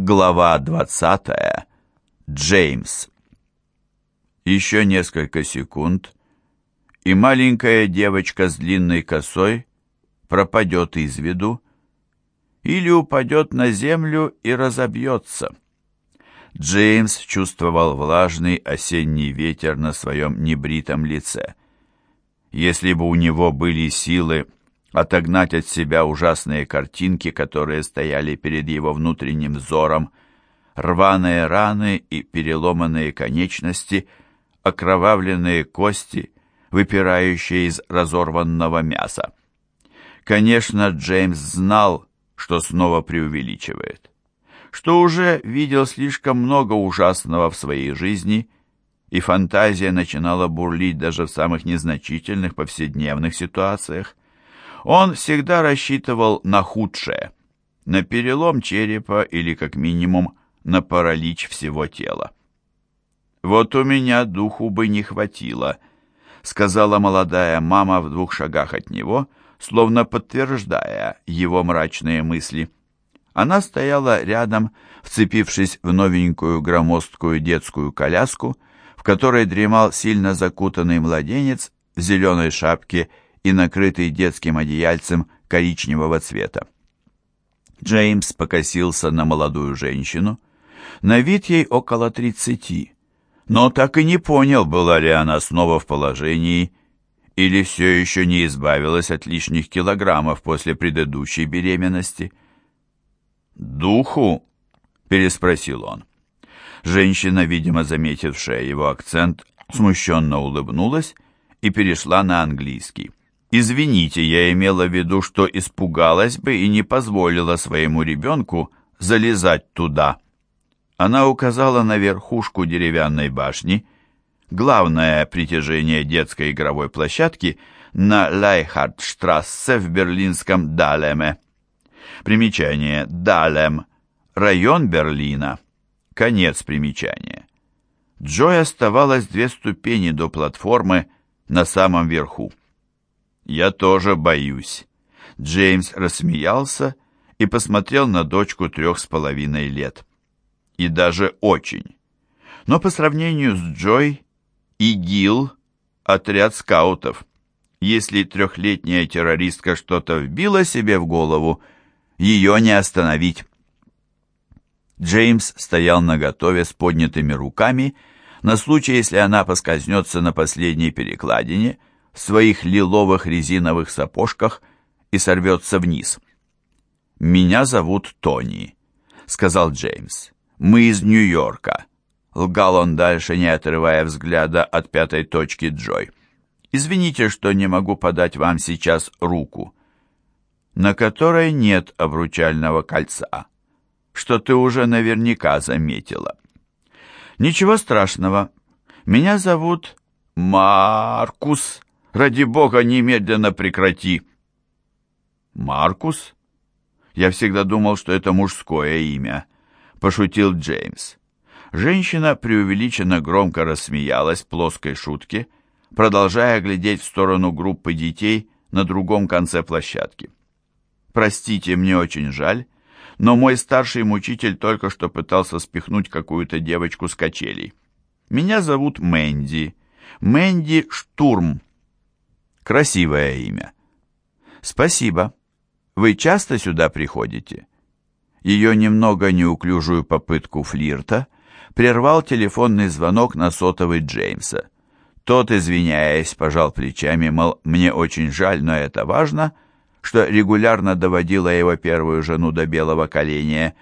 Глава 20. Джеймс. Еще несколько секунд, и маленькая девочка с длинной косой пропадет из виду или упадет на землю и разобьется. Джеймс чувствовал влажный осенний ветер на своем небритом лице. Если бы у него были силы отогнать от себя ужасные картинки, которые стояли перед его внутренним взором, рваные раны и переломанные конечности, окровавленные кости, выпирающие из разорванного мяса. Конечно, Джеймс знал, что снова преувеличивает, что уже видел слишком много ужасного в своей жизни, и фантазия начинала бурлить даже в самых незначительных повседневных ситуациях. Он всегда рассчитывал на худшее, на перелом черепа или, как минимум, на паралич всего тела. «Вот у меня духу бы не хватило», — сказала молодая мама в двух шагах от него, словно подтверждая его мрачные мысли. Она стояла рядом, вцепившись в новенькую громоздкую детскую коляску, в которой дремал сильно закутанный младенец в зеленой шапке и накрытый детским одеяльцем коричневого цвета. Джеймс покосился на молодую женщину. На вид ей около тридцати, но так и не понял, была ли она снова в положении или все еще не избавилась от лишних килограммов после предыдущей беременности. «Духу?» — переспросил он. Женщина, видимо, заметившая его акцент, смущенно улыбнулась и перешла на английский. Извините, я имела в виду, что испугалась бы и не позволила своему ребенку залезать туда. Она указала на верхушку деревянной башни, главное притяжение детской игровой площадки на Лайхардштрассе в берлинском Далеме. Примечание Далем, район Берлина. Конец примечания. Джой оставалось две ступени до платформы на самом верху. «Я тоже боюсь». Джеймс рассмеялся и посмотрел на дочку трех с половиной лет. И даже очень. Но по сравнению с Джой, ИГИЛ — отряд скаутов. Если трехлетняя террористка что-то вбила себе в голову, ее не остановить. Джеймс стоял наготове с поднятыми руками на случай, если она поскользнется на последней перекладине — в своих лиловых резиновых сапожках и сорвется вниз. «Меня зовут Тони», — сказал Джеймс. «Мы из Нью-Йорка», — лгал он дальше, не отрывая взгляда от пятой точки Джой. «Извините, что не могу подать вам сейчас руку, на которой нет обручального кольца, что ты уже наверняка заметила». «Ничего страшного. Меня зовут Маркус», Ради бога, немедленно прекрати!» «Маркус?» «Я всегда думал, что это мужское имя», — пошутил Джеймс. Женщина преувеличенно громко рассмеялась плоской шутке, продолжая глядеть в сторону группы детей на другом конце площадки. «Простите, мне очень жаль, но мой старший мучитель только что пытался спихнуть какую-то девочку с качелей. Меня зовут Мэнди. Мэнди Штурм. Красивое имя. Спасибо. Вы часто сюда приходите? Ее немного неуклюжую попытку флирта прервал телефонный звонок на сотовый Джеймса. Тот, извиняясь, пожал плечами, мол, мне очень жаль, но это важно, что регулярно доводила его первую жену до белого коленя,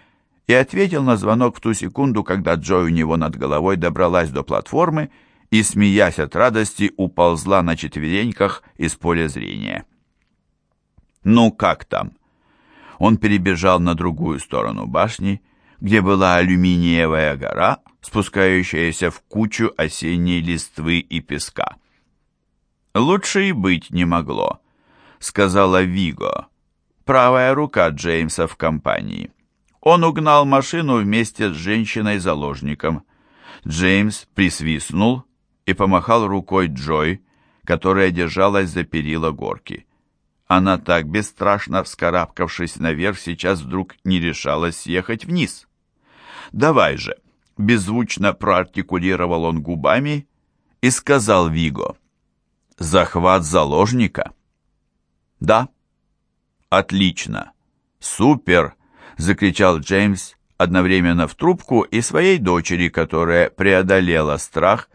и ответил на звонок в ту секунду, когда Джой у него над головой добралась до платформы и, смеясь от радости, уползла на четвереньках из поля зрения. «Ну, как там?» Он перебежал на другую сторону башни, где была алюминиевая гора, спускающаяся в кучу осенней листвы и песка. «Лучше и быть не могло», — сказала Виго, правая рука Джеймса в компании. Он угнал машину вместе с женщиной-заложником. Джеймс присвистнул и помахал рукой Джой, которая держалась за перила горки. Она так бесстрашно вскарабкавшись наверх, сейчас вдруг не решалась съехать вниз. «Давай же!» — беззвучно проартикулировал он губами и сказал Виго. «Захват заложника?» «Да». «Отлично! Супер!» — закричал Джеймс одновременно в трубку и своей дочери, которая преодолела страх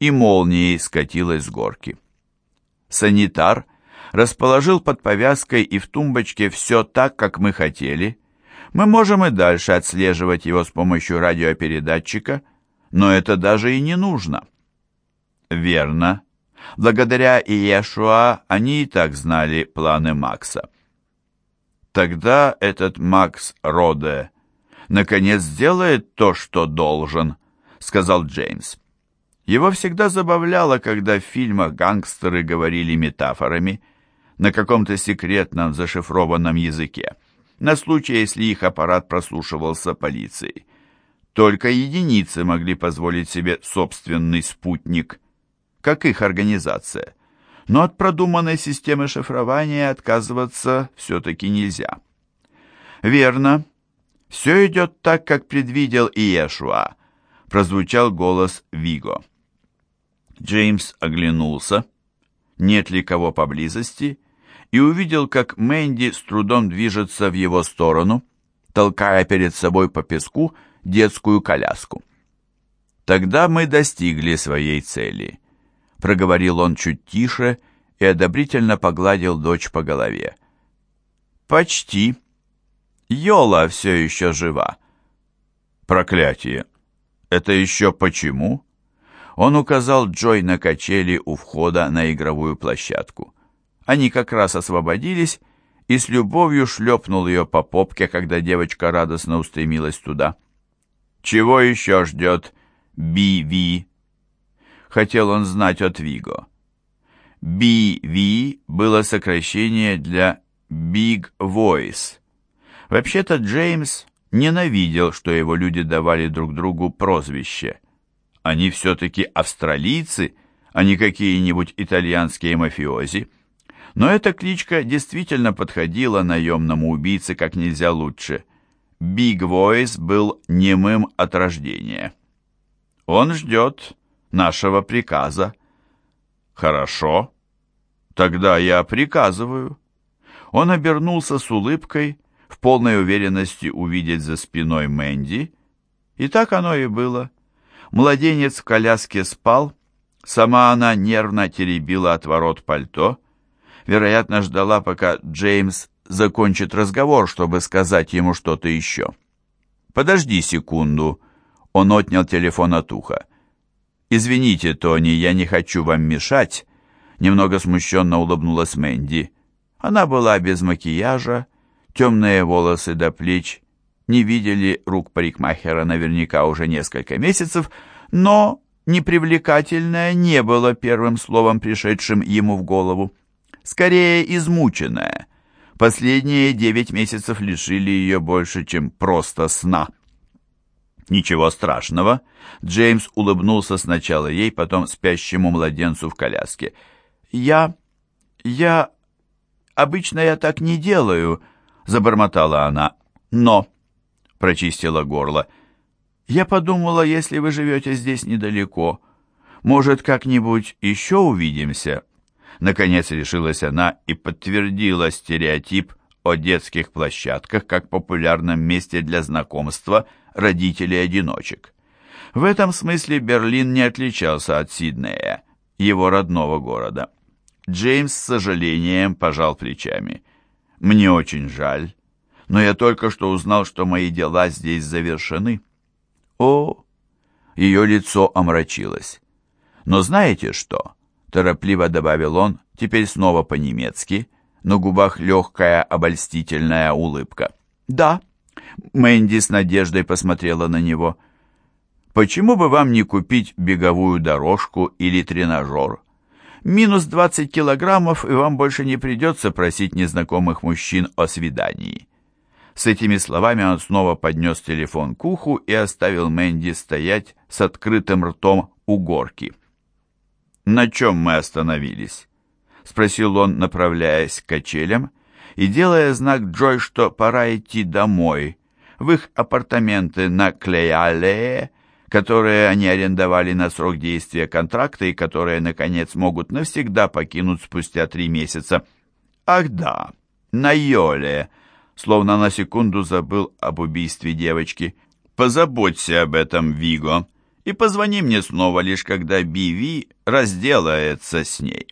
и молнией скатилась с горки. Санитар расположил под повязкой и в тумбочке все так, как мы хотели. Мы можем и дальше отслеживать его с помощью радиопередатчика, но это даже и не нужно. Верно. Благодаря Иешуа они и так знали планы Макса. Тогда этот Макс Роде наконец сделает то, что должен, сказал Джеймс. Его всегда забавляло, когда в фильмах гангстеры говорили метафорами на каком-то секретном зашифрованном языке, на случай, если их аппарат прослушивался полицией. Только единицы могли позволить себе собственный спутник, как их организация. Но от продуманной системы шифрования отказываться все-таки нельзя. Верно, все идет так, как предвидел Иешуа, прозвучал голос Виго. Джеймс оглянулся, нет ли кого поблизости, и увидел, как Мэнди с трудом движется в его сторону, толкая перед собой по песку детскую коляску. «Тогда мы достигли своей цели», — проговорил он чуть тише и одобрительно погладил дочь по голове. «Почти. Йола все еще жива». «Проклятие! Это еще почему?» Он указал Джой на качели у входа на игровую площадку. Они как раз освободились, и с любовью шлепнул ее по попке, когда девочка радостно устремилась туда. «Чего еще ждет Би-Ви?» Хотел он знать от Виго. Би-Ви было сокращение для Big Voice. Вообще-то Джеймс ненавидел, что его люди давали друг другу прозвище. Они все-таки австралийцы, а не какие-нибудь итальянские мафиози. Но эта кличка действительно подходила наемному убийце как нельзя лучше. Биг Войс был немым от рождения. Он ждет нашего приказа. Хорошо, тогда я приказываю. Он обернулся с улыбкой, в полной уверенности увидеть за спиной Мэнди, и так оно и было. Младенец в коляске спал, сама она нервно теребила от ворот пальто, вероятно, ждала, пока Джеймс закончит разговор, чтобы сказать ему что-то еще. «Подожди секунду», — он отнял телефон от уха. «Извините, Тони, я не хочу вам мешать», — немного смущенно улыбнулась Мэнди. Она была без макияжа, темные волосы до плеч, не видели рук парикмахера наверняка уже несколько месяцев, но непривлекательное не было первым словом, пришедшим ему в голову. Скорее, измученное. Последние девять месяцев лишили ее больше, чем просто сна. Ничего страшного. Джеймс улыбнулся сначала ей, потом спящему младенцу в коляске. «Я... я... обычно я так не делаю», — забормотала она. «Но...» прочистила горло. «Я подумала, если вы живете здесь недалеко, может, как-нибудь еще увидимся?» Наконец решилась она и подтвердила стереотип о детских площадках как популярном месте для знакомства родителей-одиночек. В этом смысле Берлин не отличался от Сиднея, его родного города. Джеймс с сожалением пожал плечами. «Мне очень жаль но я только что узнал, что мои дела здесь завершены. О, ее лицо омрачилось. Но знаете что? Торопливо добавил он, теперь снова по-немецки, на губах легкая обольстительная улыбка. Да. Мэнди с надеждой посмотрела на него. Почему бы вам не купить беговую дорожку или тренажер? Минус 20 килограммов, и вам больше не придется просить незнакомых мужчин о свидании. С этими словами он снова поднес телефон к уху и оставил Мэнди стоять с открытым ртом у горки. «На чем мы остановились?» — спросил он, направляясь к качелям и делая знак Джой, что пора идти домой, в их апартаменты на Клеялее, которые они арендовали на срок действия контракта и которые, наконец, могут навсегда покинуть спустя три месяца. Ах да, на Йоле, словно на секунду забыл об убийстве девочки. Позаботься об этом, Виго, и позвони мне снова, лишь когда Биви разделается с ней.